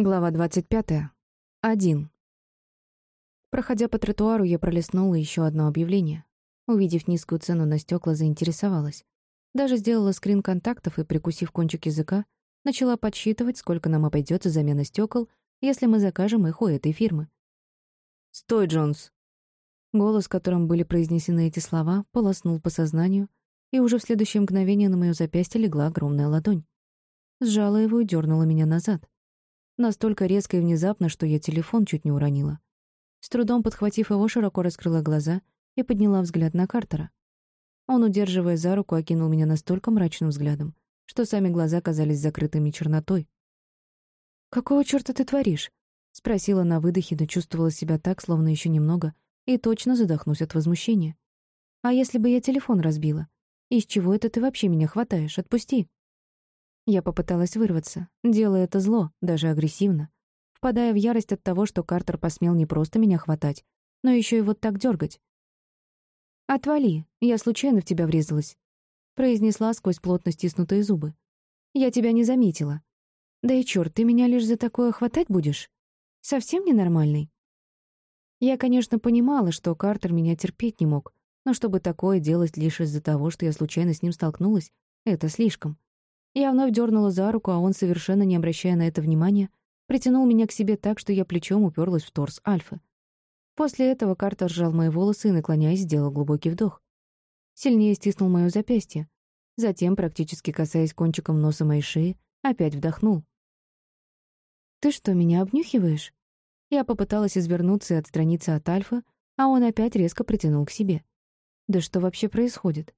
Глава 25. Один. Проходя по тротуару, я пролистнула еще одно объявление. Увидев низкую цену на стекла, заинтересовалась. Даже сделала скрин контактов и, прикусив кончик языка, начала подсчитывать, сколько нам обойдется замена стекол, если мы закажем их у этой фирмы. «Стой, Джонс!» Голос, которым были произнесены эти слова, полоснул по сознанию, и уже в следующее мгновение на моё запястье легла огромная ладонь. Сжала его и дернула меня назад. Настолько резко и внезапно, что я телефон чуть не уронила. С трудом подхватив его, широко раскрыла глаза и подняла взгляд на Картера. Он, удерживая за руку, окинул меня настолько мрачным взглядом, что сами глаза казались закрытыми чернотой. «Какого чёрта ты творишь?» — спросила на выдохе, но чувствовала себя так, словно еще немного, и точно задохнусь от возмущения. «А если бы я телефон разбила? Из чего это ты вообще меня хватаешь? Отпусти!» Я попыталась вырваться, делая это зло, даже агрессивно, впадая в ярость от того, что Картер посмел не просто меня хватать, но еще и вот так дергать. «Отвали, я случайно в тебя врезалась», — произнесла сквозь плотно стиснутые зубы. «Я тебя не заметила. Да и черт, ты меня лишь за такое хватать будешь? Совсем ненормальный?» Я, конечно, понимала, что Картер меня терпеть не мог, но чтобы такое делать лишь из-за того, что я случайно с ним столкнулась, это слишком. Я вновь дернула за руку, а он, совершенно не обращая на это внимания, притянул меня к себе так, что я плечом уперлась в торс Альфы. После этого Картер сжал мои волосы и, наклоняясь, сделал глубокий вдох. Сильнее стиснул моё запястье. Затем, практически касаясь кончиком носа моей шеи, опять вдохнул. «Ты что, меня обнюхиваешь?» Я попыталась извернуться и отстраниться от Альфы, а он опять резко притянул к себе. «Да что вообще происходит?»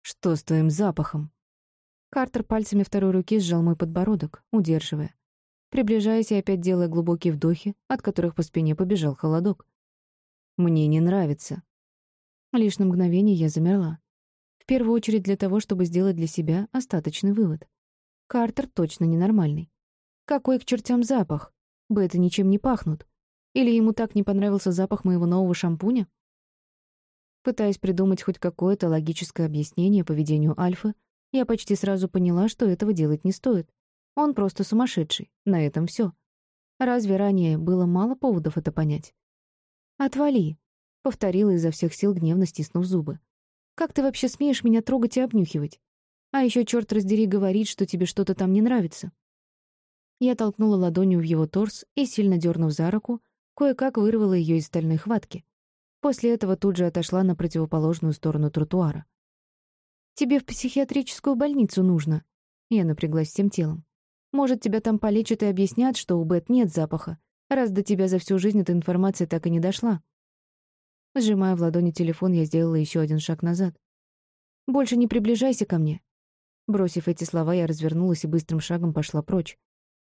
«Что с твоим запахом?» Картер пальцами второй руки сжал мой подбородок, удерживая. Приближаясь и опять делая глубокие вдохи, от которых по спине побежал холодок. «Мне не нравится». Лишь на мгновение я замерла. В первую очередь для того, чтобы сделать для себя остаточный вывод. Картер точно ненормальный. Какой к чертям запах? Бы это ничем не пахнут. Или ему так не понравился запах моего нового шампуня? Пытаясь придумать хоть какое-то логическое объяснение поведению Альфы, я почти сразу поняла, что этого делать не стоит. Он просто сумасшедший. На этом все. Разве ранее было мало поводов это понять? «Отвали», — повторила изо всех сил, гневно стиснув зубы. «Как ты вообще смеешь меня трогать и обнюхивать? А еще, черт раздери, говорить, что тебе что-то там не нравится». Я толкнула ладонью в его торс и, сильно дернув за руку, кое-как вырвала ее из стальной хватки. После этого тут же отошла на противоположную сторону тротуара. Тебе в психиатрическую больницу нужно». Я напряглась всем телом. «Может, тебя там полечат и объяснят, что у Бет нет запаха, раз до тебя за всю жизнь эта информация так и не дошла». Сжимая в ладони телефон, я сделала еще один шаг назад. «Больше не приближайся ко мне». Бросив эти слова, я развернулась и быстрым шагом пошла прочь.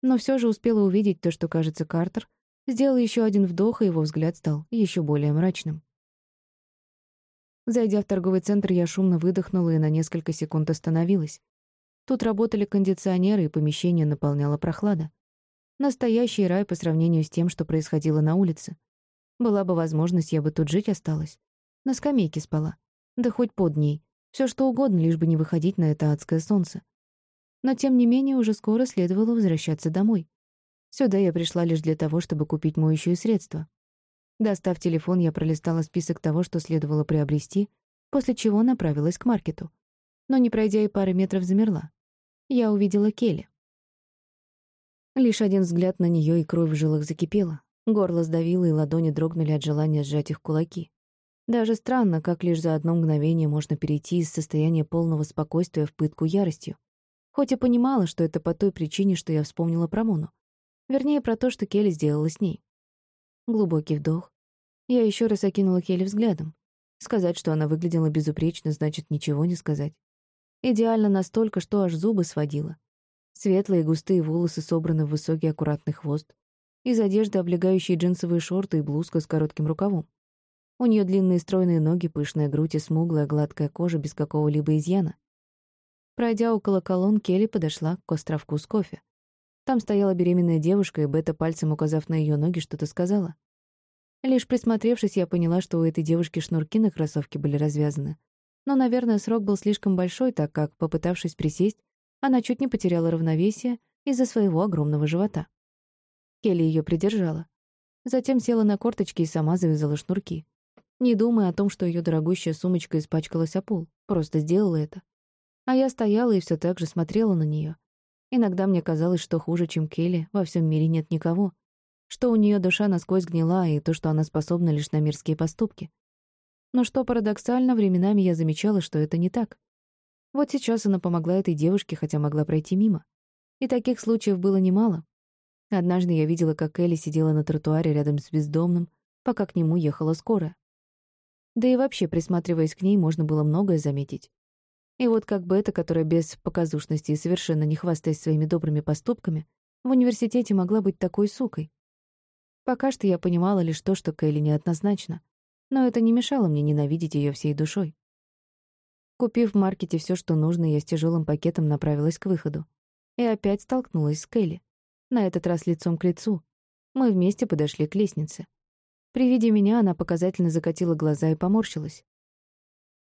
Но все же успела увидеть то, что, кажется, Картер сделал еще один вдох, и его взгляд стал еще более мрачным. Зайдя в торговый центр, я шумно выдохнула и на несколько секунд остановилась. Тут работали кондиционеры, и помещение наполняло прохлада. Настоящий рай по сравнению с тем, что происходило на улице. Была бы возможность, я бы тут жить осталась. На скамейке спала. Да хоть под ней. Все что угодно, лишь бы не выходить на это адское солнце. Но, тем не менее, уже скоро следовало возвращаться домой. Сюда я пришла лишь для того, чтобы купить моющие средства. Достав телефон, я пролистала список того, что следовало приобрести, после чего направилась к маркету. Но не пройдя и пары метров замерла. Я увидела Келли. Лишь один взгляд на нее и кровь в жилах закипела. Горло сдавило, и ладони дрогнули от желания сжать их кулаки. Даже странно, как лишь за одно мгновение можно перейти из состояния полного спокойствия в пытку яростью. Хоть и понимала, что это по той причине, что я вспомнила про Мону. Вернее, про то, что Келли сделала с ней. Глубокий вдох. Я еще раз окинула Келли взглядом. Сказать, что она выглядела безупречно, значит ничего не сказать. Идеально настолько, что аж зубы сводила. Светлые густые волосы собраны в высокий аккуратный хвост. Из одежды облегающие джинсовые шорты и блузка с коротким рукавом. У нее длинные стройные ноги, пышная грудь и смуглая гладкая кожа без какого-либо изъяна. Пройдя около колонн, Келли подошла к островку с кофе. Там стояла беременная девушка, и Бета, пальцем указав на ее ноги, что-то сказала. Лишь присмотревшись, я поняла, что у этой девушки шнурки на кроссовке были развязаны. Но, наверное, срок был слишком большой, так как, попытавшись присесть, она чуть не потеряла равновесие из-за своего огромного живота. Келли ее придержала. Затем села на корточки и сама завязала шнурки. Не думая о том, что ее дорогущая сумочка испачкалась о пол, просто сделала это. А я стояла и все так же смотрела на нее. Иногда мне казалось, что хуже, чем Келли, во всем мире нет никого. Что у нее душа насквозь гнила, и то, что она способна лишь на мирские поступки. Но что парадоксально, временами я замечала, что это не так. Вот сейчас она помогла этой девушке, хотя могла пройти мимо. И таких случаев было немало. Однажды я видела, как Элли сидела на тротуаре рядом с бездомным, пока к нему ехала скорая. Да и вообще, присматриваясь к ней, можно было многое заметить. И вот как бы эта, которая без показушности и совершенно не хвастаясь своими добрыми поступками, в университете могла быть такой сукой. Пока что я понимала лишь то, что Кэлли неоднозначна, но это не мешало мне ненавидеть ее всей душой. Купив в маркете все, что нужно, я с тяжелым пакетом направилась к выходу. И опять столкнулась с Кэлли. На этот раз лицом к лицу. Мы вместе подошли к лестнице. При виде меня она показательно закатила глаза и поморщилась.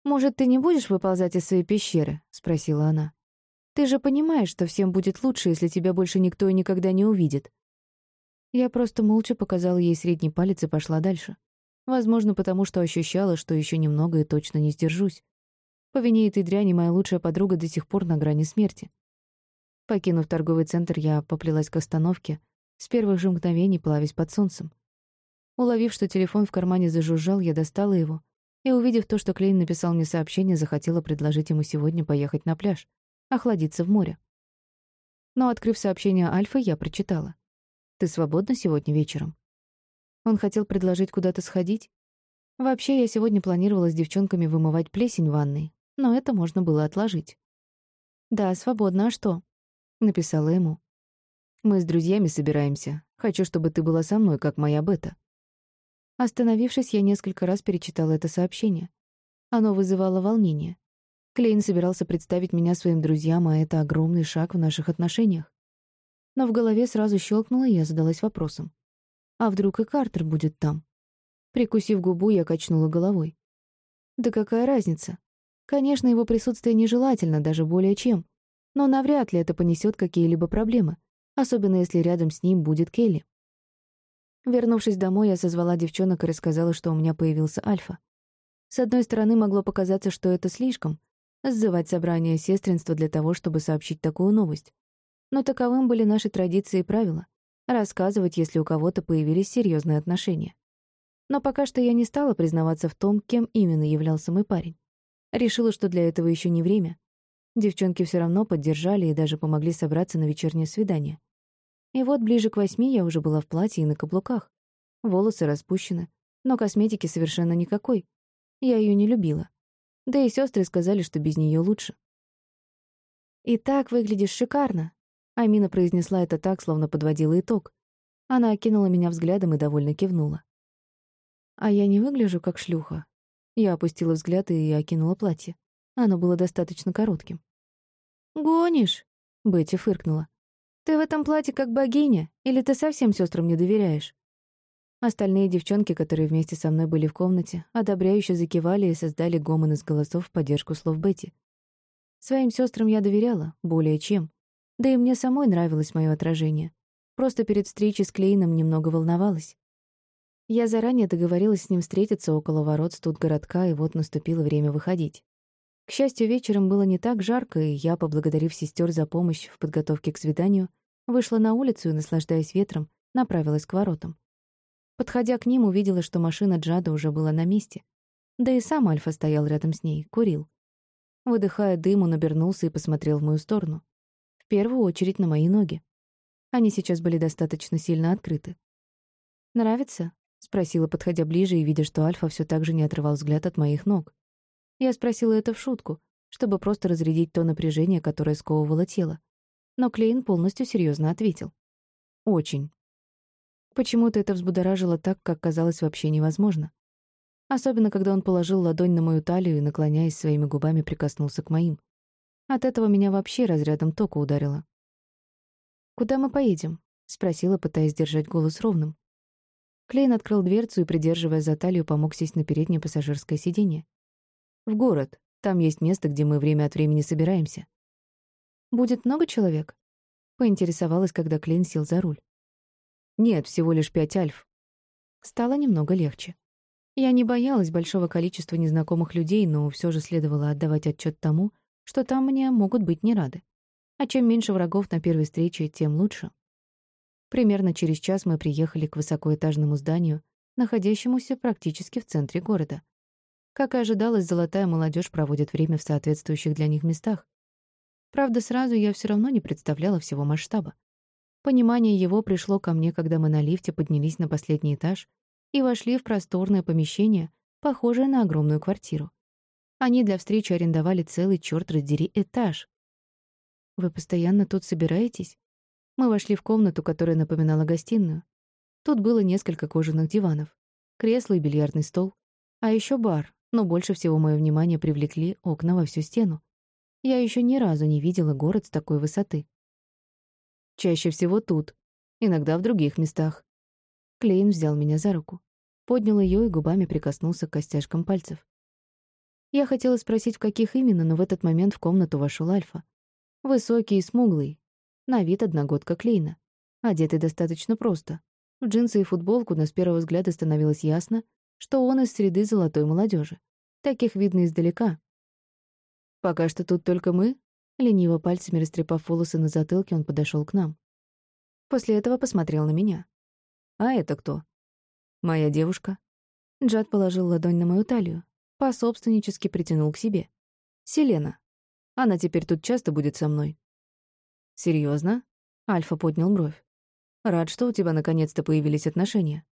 «Может, ты не будешь выползать из своей пещеры?» — спросила она. «Ты же понимаешь, что всем будет лучше, если тебя больше никто и никогда не увидит». Я просто молча показала ей средний палец и пошла дальше. Возможно, потому что ощущала, что еще немного и точно не сдержусь. По вине этой дряни моя лучшая подруга до сих пор на грани смерти. Покинув торговый центр, я поплелась к остановке, с первых же мгновений плавясь под солнцем. Уловив, что телефон в кармане зажужжал, я достала его и, увидев то, что Клейн написал мне сообщение, захотела предложить ему сегодня поехать на пляж, охладиться в море. Но, открыв сообщение Альфы, я прочитала. «Ты свободна сегодня вечером?» Он хотел предложить куда-то сходить. Вообще, я сегодня планировала с девчонками вымывать плесень в ванной, но это можно было отложить. «Да, свободна, а что?» — написала ему. «Мы с друзьями собираемся. Хочу, чтобы ты была со мной, как моя Бета». Остановившись, я несколько раз перечитала это сообщение. Оно вызывало волнение. Клейн собирался представить меня своим друзьям, а это огромный шаг в наших отношениях. Но в голове сразу щелкнуло, и я задалась вопросом. А вдруг и Картер будет там? Прикусив губу, я качнула головой. Да какая разница? Конечно, его присутствие нежелательно, даже более чем. Но навряд ли это понесет какие-либо проблемы, особенно если рядом с ним будет Келли. Вернувшись домой, я созвала девчонок и рассказала, что у меня появился Альфа. С одной стороны, могло показаться, что это слишком — сзывать собрание сестринства для того, чтобы сообщить такую новость. Но таковым были наши традиции и правила — рассказывать, если у кого-то появились серьезные отношения. Но пока что я не стала признаваться в том, кем именно являлся мой парень. Решила, что для этого еще не время. Девчонки все равно поддержали и даже помогли собраться на вечернее свидание. И вот ближе к восьми я уже была в платье и на каблуках. Волосы распущены, но косметики совершенно никакой. Я ее не любила. Да и сестры сказали, что без нее лучше. «И так выглядишь шикарно», — Амина произнесла это так, словно подводила итог. Она окинула меня взглядом и довольно кивнула. «А я не выгляжу как шлюха?» Я опустила взгляд и окинула платье. Оно было достаточно коротким. «Гонишь?» — Бетти фыркнула. «Ты в этом платье как богиня, или ты совсем сестрам не доверяешь?» Остальные девчонки, которые вместе со мной были в комнате, одобряюще закивали и создали гомон из голосов в поддержку слов Бетти. Своим сестрам я доверяла, более чем. Да и мне самой нравилось мое отражение. Просто перед встречей с Клейном немного волновалась. Я заранее договорилась с ним встретиться около ворот студгородка, и вот наступило время выходить. К счастью, вечером было не так жарко, и я, поблагодарив сестер за помощь в подготовке к свиданию, вышла на улицу и, наслаждаясь ветром, направилась к воротам. Подходя к ним, увидела, что машина Джада уже была на месте. Да и сам Альфа стоял рядом с ней, курил. Выдыхая дым, он обернулся и посмотрел в мою сторону. В первую очередь на мои ноги. Они сейчас были достаточно сильно открыты. «Нравится?» — спросила, подходя ближе и видя, что Альфа все так же не отрывал взгляд от моих ног. Я спросила это в шутку, чтобы просто разрядить то напряжение, которое сковывало тело. Но Клейн полностью серьезно ответил. «Очень». Почему-то это взбудоражило так, как казалось вообще невозможно. Особенно, когда он положил ладонь на мою талию и, наклоняясь своими губами, прикоснулся к моим. От этого меня вообще разрядом тока ударило. «Куда мы поедем?» — спросила, пытаясь держать голос ровным. Клейн открыл дверцу и, придерживая за талию, помог сесть на переднее пассажирское сиденье. В город. Там есть место, где мы время от времени собираемся. Будет много человек? Поинтересовалась, когда Клейн сел за руль. Нет, всего лишь пять альф. Стало немного легче. Я не боялась большого количества незнакомых людей, но все же следовало отдавать отчет тому, что там мне могут быть не рады. А чем меньше врагов на первой встрече, тем лучше. Примерно через час мы приехали к высокоэтажному зданию, находящемуся практически в центре города. Как и ожидалось, золотая молодежь проводит время в соответствующих для них местах. Правда, сразу я все равно не представляла всего масштаба. Понимание его пришло ко мне, когда мы на лифте поднялись на последний этаж и вошли в просторное помещение, похожее на огромную квартиру. Они для встречи арендовали целый, черт раздери, этаж. «Вы постоянно тут собираетесь?» Мы вошли в комнату, которая напоминала гостиную. Тут было несколько кожаных диванов, кресло и бильярдный стол, а еще бар, но больше всего мое внимание привлекли окна во всю стену. Я еще ни разу не видела город с такой высоты. Чаще всего тут, иногда в других местах. Клейн взял меня за руку, поднял ее и губами прикоснулся к костяшкам пальцев. Я хотела спросить, в каких именно, но в этот момент в комнату вошел Альфа. Высокий и смуглый, на вид одногодка Клейна. Одетый достаточно просто. В джинсы и футболку, но с первого взгляда становилось ясно, что он из среды золотой молодежи. Таких видно издалека. «Пока что тут только мы», лениво пальцами растрепав волосы на затылке, он подошел к нам. После этого посмотрел на меня. «А это кто?» «Моя девушка». Джад положил ладонь на мою талию, пособственнически притянул к себе. «Селена. Она теперь тут часто будет со мной». Серьезно? Альфа поднял бровь. Рад, что у тебя наконец-то появились отношения.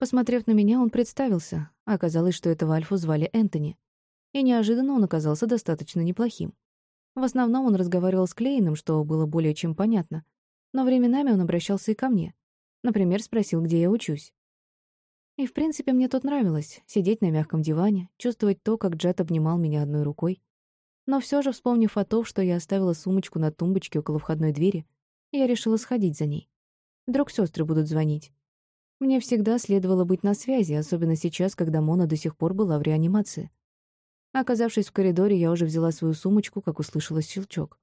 Посмотрев на меня, он представился. Оказалось, что этого Альфу звали Энтони. И неожиданно он оказался достаточно неплохим. В основном он разговаривал с Клейном, что было более чем понятно. Но временами он обращался и ко мне. Например, спросил, где я учусь. И, в принципе, мне тут нравилось — сидеть на мягком диване, чувствовать то, как Джет обнимал меня одной рукой, но все же, вспомнив о том, что я оставила сумочку на тумбочке около входной двери, я решила сходить за ней. Вдруг сестры будут звонить. Мне всегда следовало быть на связи, особенно сейчас, когда Мона до сих пор была в реанимации. Оказавшись в коридоре, я уже взяла свою сумочку, как услышала щелчок.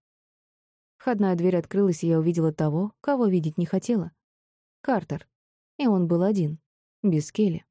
Входная дверь открылась, и я увидела того, кого видеть не хотела. Картер. И он был один, без Келли.